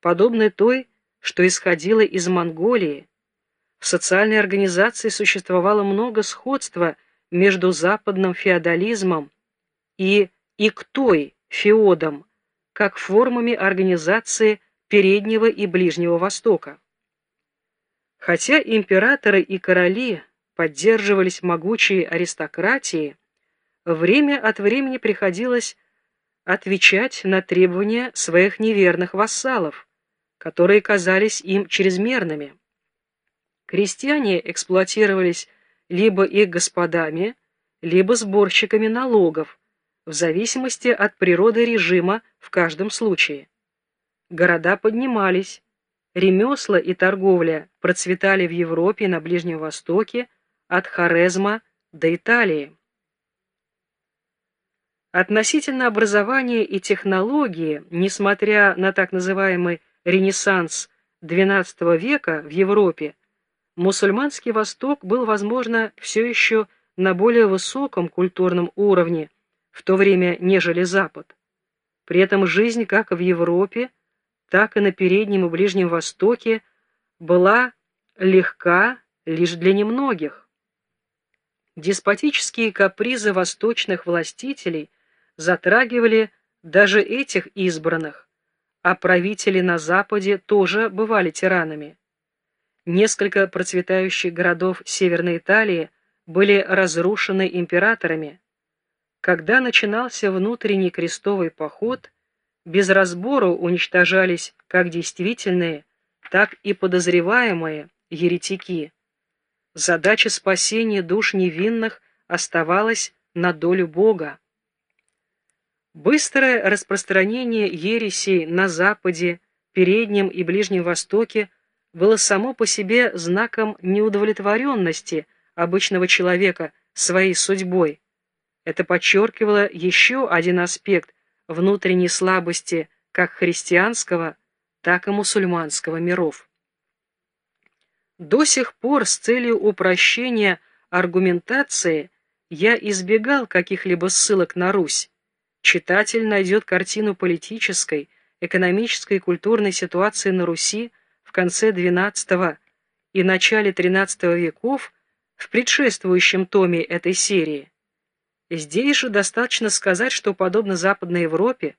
подобной той, что исходила из Монголии. В социальной организации существовало много сходства между западным феодализмом и иктой, феодом, как формами организации Переднего и Ближнего Востока. Хотя императоры и короли поддерживались могучей аристократией, время от времени приходилось отвечать на требования своих неверных вассалов, которые казались им чрезмерными. Крестьяне эксплуатировались либо их господами, либо сборщиками налогов, в зависимости от природы режима в каждом случае. Города поднимались, ремесла и торговля процветали в Европе и на Ближнем Востоке от Хорезма до Италии. Относительно образования и технологии, несмотря на так называемый Ренессанс XII века в Европе, мусульманский Восток был, возможно, все еще на более высоком культурном уровне, в то время, нежели Запад. При этом жизнь как в Европе, так и на Переднем и Ближнем Востоке была легка лишь для немногих. Деспотические капризы восточных властителей затрагивали даже этих избранных, а правители на Западе тоже бывали тиранами. Несколько процветающих городов Северной Италии были разрушены императорами. Когда начинался внутренний крестовый поход, без разбору уничтожались как действительные, так и подозреваемые еретики. Задача спасения душ невинных оставалась на долю Бога. Быстрое распространение ересей на Западе, Переднем и Ближнем Востоке было само по себе знаком неудовлетворенности обычного человека своей судьбой. Это подчеркивало еще один аспект внутренней слабости как христианского, так и мусульманского миров. До сих пор с целью упрощения аргументации я избегал каких-либо ссылок на Русь, читатель найдет картину политической, экономической и культурной ситуации на Руси в конце XII и начале XIII веков в предшествующем томе этой серии. Здесь же достаточно сказать, что, подобно Западной Европе,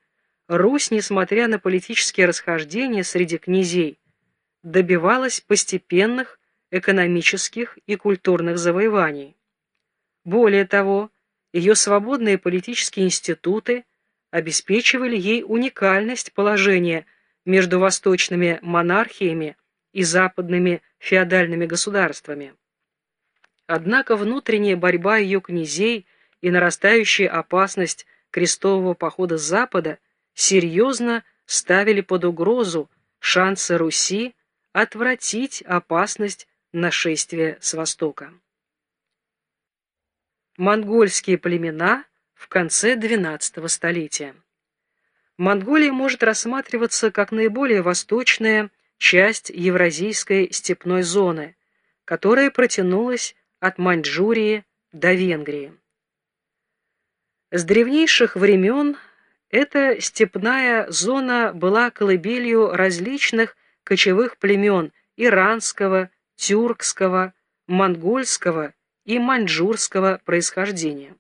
Русь, несмотря на политические расхождения среди князей, добивалась постепенных экономических и культурных завоеваний. Более того, ее свободные политические институты обеспечивали ей уникальность положения между восточными монархиями и западными феодальными государствами. Однако внутренняя борьба ее князей и нарастающая опасность крестового похода с запада серьезно ставили под угрозу шансы Руси отвратить опасность нашествия с востока монгольские племена в конце XII столетия. Монголия может рассматриваться как наиболее восточная часть евразийской степной зоны, которая протянулась от Маньчжурии до Венгрии. С древнейших времен эта степная зона была колыбелью различных кочевых племен иранского, тюркского, монгольского и маньчжурского происхождения.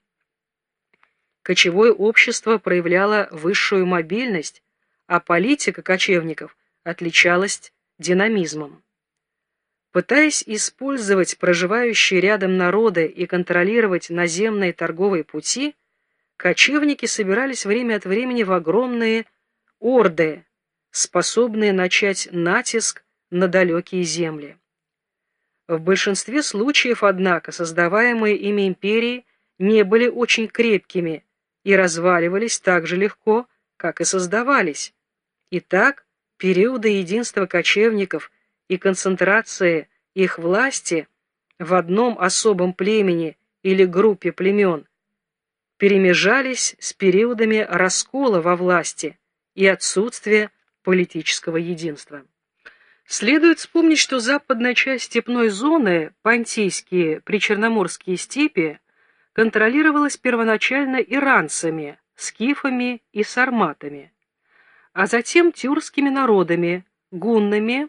Кочевое общество проявляло высшую мобильность, а политика кочевников отличалась динамизмом. Пытаясь использовать проживающие рядом народы и контролировать наземные торговые пути, кочевники собирались время от времени в огромные орды, способные начать натиск на далекие земли. В большинстве случаев, однако, создаваемые ими империи не были очень крепкими и разваливались так же легко, как и создавались. Итак, периоды единства кочевников и концентрации их власти в одном особом племени или группе племен перемежались с периодами раскола во власти и отсутствия политического единства. Следует вспомнить, что западная часть степной зоны, Понтийские причерноморские степи, контролировалась первоначально иранцами, скифами и сарматами. а затем тюркскими народами, гуннами,